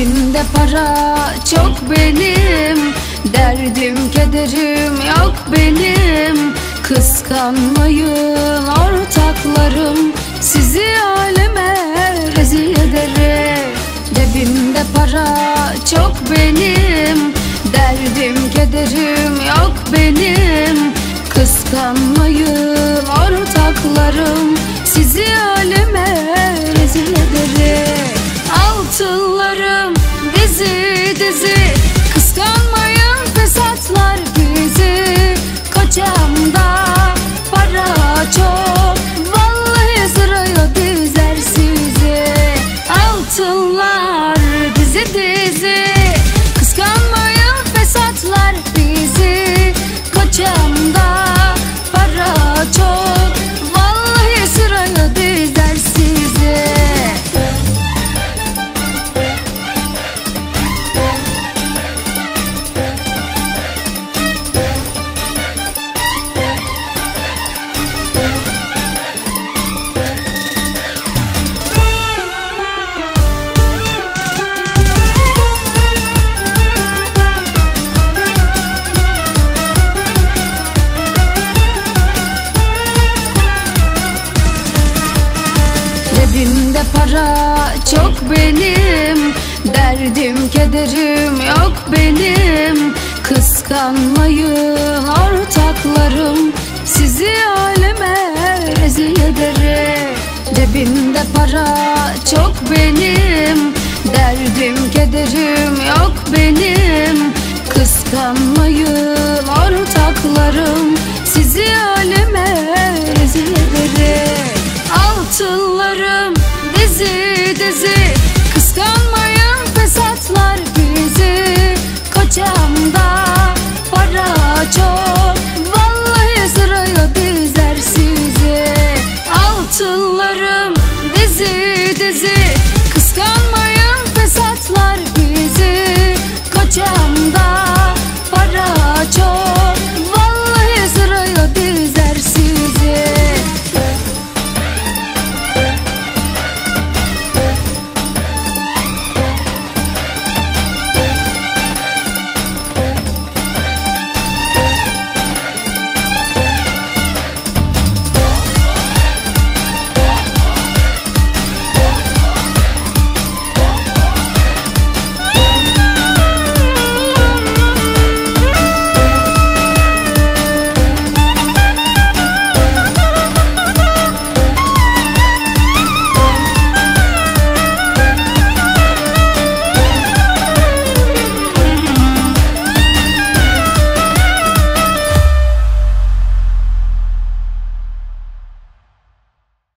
Cebimde para çok benim Derdim kederim yok benim. Kıskanmayın ortaklarım Sizi aleme rezil ederim. Cebimde para çok benim Derdim kederim yok benim. Kıskanmayın ortaklarım Sizi aleme is it? Para çok benim Derdim kederim yok benim. Kıskanmayın ortaklarım Sizi aleme rezil ederim. Cebimde para çok benim Derdim kederim yok benim